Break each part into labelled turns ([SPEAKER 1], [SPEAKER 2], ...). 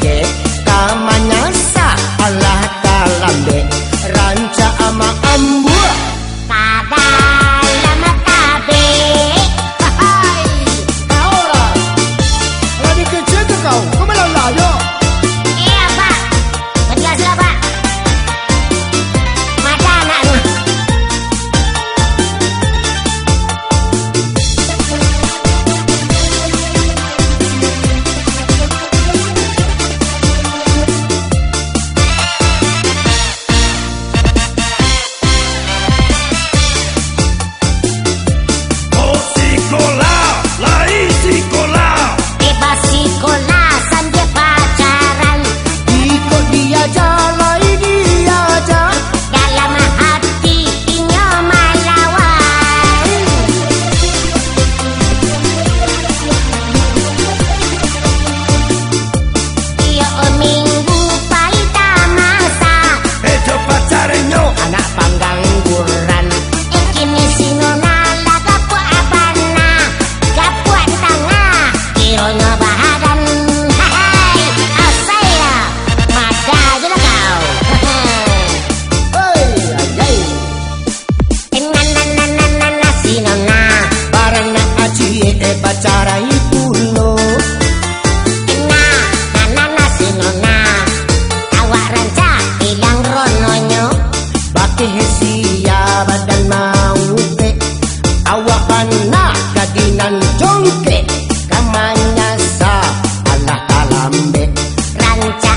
[SPEAKER 1] get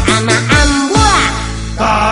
[SPEAKER 2] i'm ambua.